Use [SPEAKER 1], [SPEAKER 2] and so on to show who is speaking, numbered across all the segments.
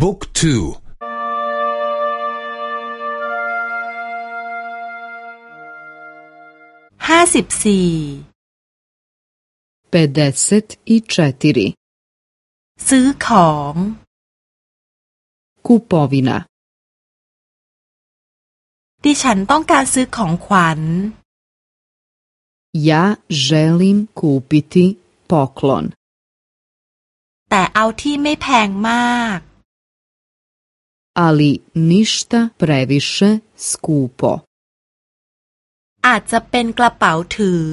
[SPEAKER 1] บุ๊กทู
[SPEAKER 2] ห้าสิบสี่
[SPEAKER 3] เปเดสติชติ
[SPEAKER 2] ซื้อของ
[SPEAKER 3] คูปอวินา
[SPEAKER 2] ดิฉันต้องการซื้อของขวัญ
[SPEAKER 3] Ja želim kupiti poklon.
[SPEAKER 2] แต่เอาที่ไม่แพงมาก
[SPEAKER 3] Ali ništa previše skupo.
[SPEAKER 2] อาจจะเป็นกระเป๋าถือ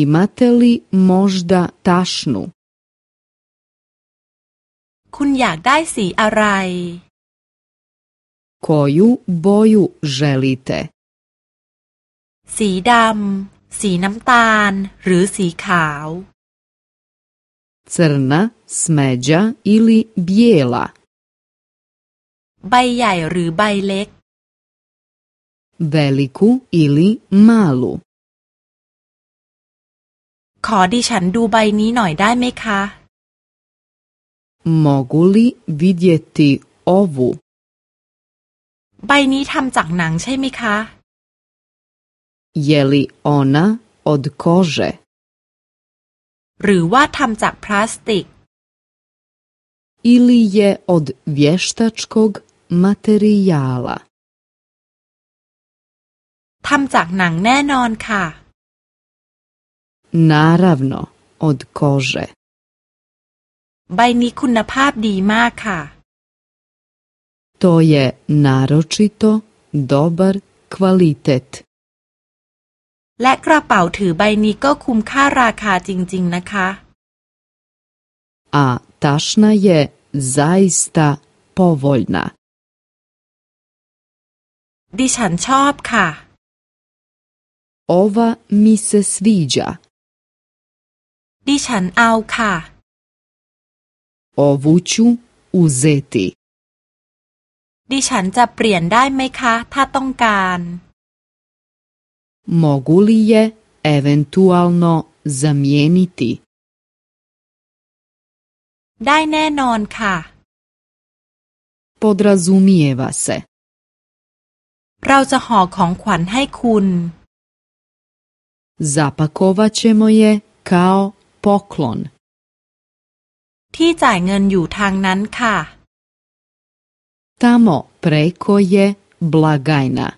[SPEAKER 3] Imate li možda tašnu?
[SPEAKER 2] คุณอยากได้สีอะไร
[SPEAKER 3] Koju boju želite?
[SPEAKER 2] สีดำ สีน้ำตาล หรือสีขาว
[SPEAKER 3] Crna, smeđa ili bijela?
[SPEAKER 2] ใบใหญ่หรือใบเล็ก
[SPEAKER 3] Veliku ili malu?
[SPEAKER 2] ขอดิฉันดูใบนี้หน่อยได้ไหมคะ
[SPEAKER 3] Mogu li vidjeti ovu?
[SPEAKER 2] ใบนี้ทำจากหนังใช่ไหมคะ
[SPEAKER 3] Je li ona od kože?
[SPEAKER 2] หรือว่าทำจากพลาสติก
[SPEAKER 3] Ili je od vještačkog materijala?
[SPEAKER 2] ทำจากหนังแน่นอนค่ะ
[SPEAKER 3] Naravno, od kože.
[SPEAKER 2] ใบนี้คุณภาพดีมากค่ะ
[SPEAKER 3] To je naročito dobar kvalitet.
[SPEAKER 2] และกระเป๋าถือใบนี้ก็คุ้มค่าราคาจริง ๆ นะคะ
[SPEAKER 3] A tašna je zaista povoljna.
[SPEAKER 2] ดิฉันชอบค่ะ
[SPEAKER 3] Ova mi se sviđa.
[SPEAKER 2] ดิฉันเอาค่ะ
[SPEAKER 3] Ovu ću uzeti.
[SPEAKER 2] ดิฉันจะเปลี่ยนได้ไหมคะ ถ้าต้องการ
[SPEAKER 3] Mogu li je eventualno zamijeniti?
[SPEAKER 2] ได้แน่นอนค่ะ
[SPEAKER 3] Podrazumijeva se.
[SPEAKER 2] เราจะห่อของขวัญให้คุณ
[SPEAKER 3] Zapakovat ćemo je kao poklon.
[SPEAKER 2] ที่จ่ายเงินอยู่ทางนั้นค่ะ
[SPEAKER 3] Tamo preko je blagajna.